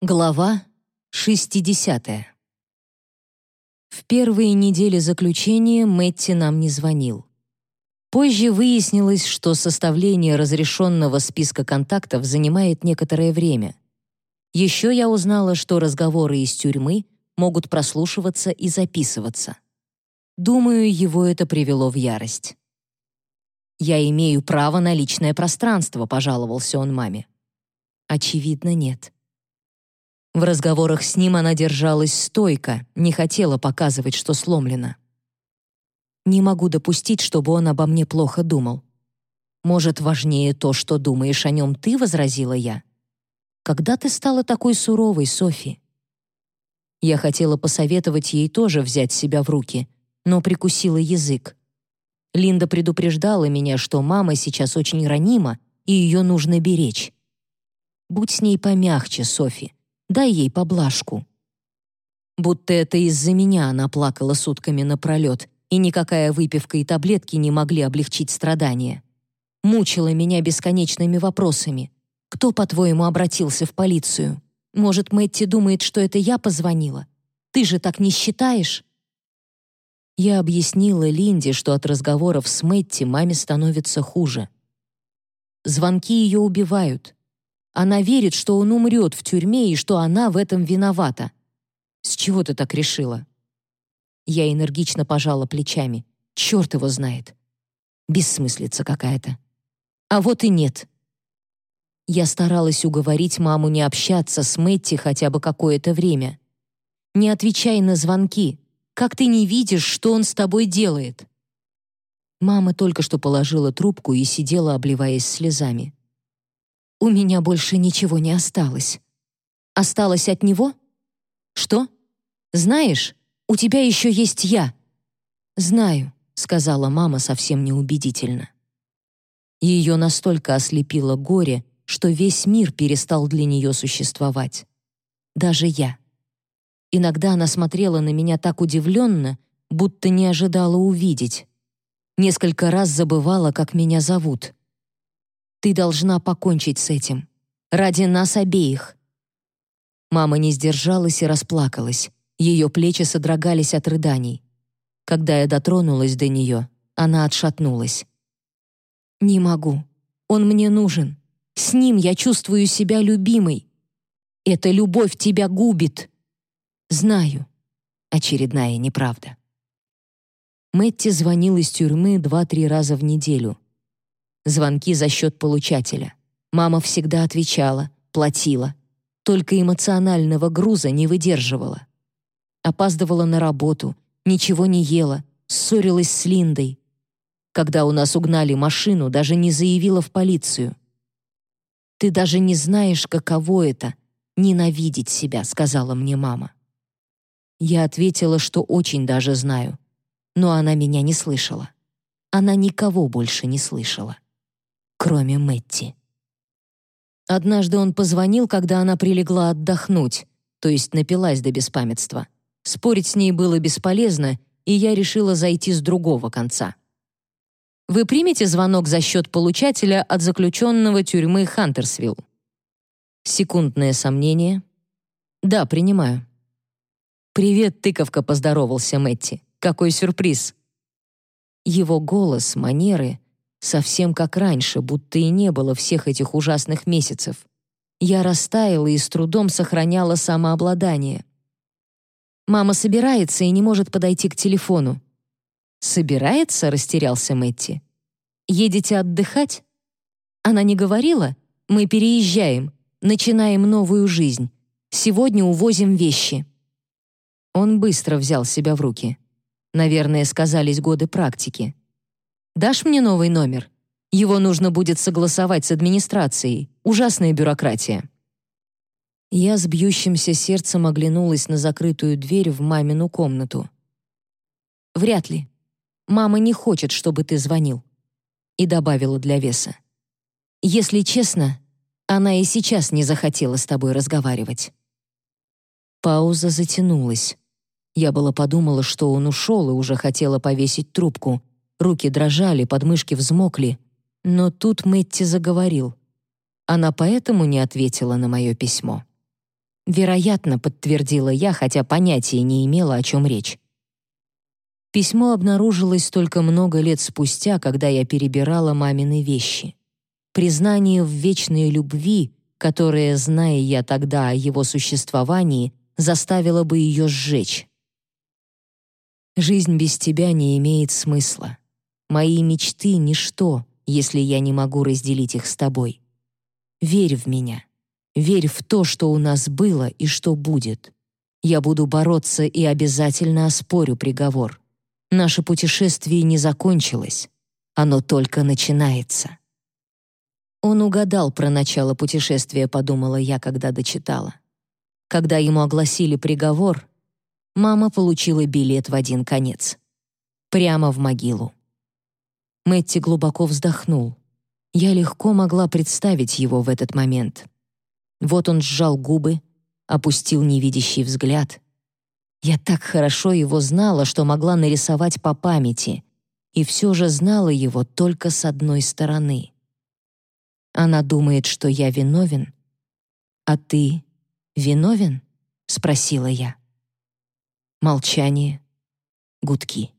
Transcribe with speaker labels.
Speaker 1: Глава 60. В первые недели заключения Мэтти нам не звонил. Позже выяснилось, что составление разрешенного списка контактов занимает некоторое время. Еще я узнала, что разговоры из тюрьмы могут прослушиваться и записываться. Думаю, его это привело в ярость. «Я имею право на личное пространство», — пожаловался он маме. Очевидно, нет. В разговорах с ним она держалась стойко, не хотела показывать, что сломлена. Не могу допустить, чтобы он обо мне плохо думал. Может, важнее то, что думаешь о нем ты, возразила я. Когда ты стала такой суровой, Софи? Я хотела посоветовать ей тоже взять себя в руки, но прикусила язык. Линда предупреждала меня, что мама сейчас очень ранима, и ее нужно беречь. Будь с ней помягче, Софи. Дай ей поблажку». Будто это из-за меня она плакала сутками напролет, и никакая выпивка и таблетки не могли облегчить страдания. Мучила меня бесконечными вопросами. «Кто, по-твоему, обратился в полицию? Может, Мэтти думает, что это я позвонила? Ты же так не считаешь?» Я объяснила Линде, что от разговоров с Мэтти маме становится хуже. Звонки ее убивают. Она верит, что он умрет в тюрьме и что она в этом виновата. С чего ты так решила? Я энергично пожала плечами. Черт его знает. Бессмыслица какая-то. А вот и нет. Я старалась уговорить маму не общаться с Мэтти хотя бы какое-то время. Не отвечай на звонки. Как ты не видишь, что он с тобой делает? Мама только что положила трубку и сидела, обливаясь слезами. У меня больше ничего не осталось. Осталось от него? Что? Знаешь, у тебя еще есть я. Знаю, сказала мама совсем неубедительно. Ее настолько ослепило горе, что весь мир перестал для нее существовать. Даже я. Иногда она смотрела на меня так удивленно, будто не ожидала увидеть. Несколько раз забывала, как меня зовут. Ты должна покончить с этим. Ради нас обеих». Мама не сдержалась и расплакалась. Ее плечи содрогались от рыданий. Когда я дотронулась до нее, она отшатнулась. «Не могу. Он мне нужен. С ним я чувствую себя любимой. Эта любовь тебя губит». «Знаю». Очередная неправда. Мэтти звонил из тюрьмы два-три раза в неделю звонки за счет получателя. Мама всегда отвечала, платила. Только эмоционального груза не выдерживала. Опаздывала на работу, ничего не ела, ссорилась с Линдой. Когда у нас угнали машину, даже не заявила в полицию. «Ты даже не знаешь, каково это — ненавидеть себя», — сказала мне мама. Я ответила, что очень даже знаю, но она меня не слышала. Она никого больше не слышала кроме Мэтти. Однажды он позвонил, когда она прилегла отдохнуть, то есть напилась до беспамятства. Спорить с ней было бесполезно, и я решила зайти с другого конца. Вы примете звонок за счет получателя от заключенного тюрьмы Хантерсвилл? Секундное сомнение. Да, принимаю. «Привет, тыковка», — поздоровался Мэтти. «Какой сюрприз!» Его голос, манеры Совсем как раньше, будто и не было всех этих ужасных месяцев. Я растаяла и с трудом сохраняла самообладание. Мама собирается и не может подойти к телефону. «Собирается?» — растерялся Мэтти. «Едете отдыхать?» Она не говорила? «Мы переезжаем, начинаем новую жизнь. Сегодня увозим вещи». Он быстро взял себя в руки. Наверное, сказались годы практики. Дашь мне новый номер? Его нужно будет согласовать с администрацией. Ужасная бюрократия». Я с бьющимся сердцем оглянулась на закрытую дверь в мамину комнату. «Вряд ли. Мама не хочет, чтобы ты звонил». И добавила для веса. «Если честно, она и сейчас не захотела с тобой разговаривать». Пауза затянулась. Я было подумала, что он ушел и уже хотела повесить трубку, Руки дрожали, подмышки взмокли. Но тут Мэтти заговорил. Она поэтому не ответила на мое письмо. «Вероятно», — подтвердила я, хотя понятия не имела, о чем речь. Письмо обнаружилось только много лет спустя, когда я перебирала мамины вещи. Признание в вечной любви, которое, зная я тогда о его существовании, заставило бы ее сжечь. Жизнь без тебя не имеет смысла. Мои мечты — ничто, если я не могу разделить их с тобой. Верь в меня. Верь в то, что у нас было и что будет. Я буду бороться и обязательно оспорю приговор. Наше путешествие не закончилось. Оно только начинается. Он угадал про начало путешествия, подумала я, когда дочитала. Когда ему огласили приговор, мама получила билет в один конец. Прямо в могилу. Мэтти глубоко вздохнул. Я легко могла представить его в этот момент. Вот он сжал губы, опустил невидящий взгляд. Я так хорошо его знала, что могла нарисовать по памяти, и все же знала его только с одной стороны. Она думает, что я виновен. «А ты виновен?» — спросила я. Молчание. Гудки.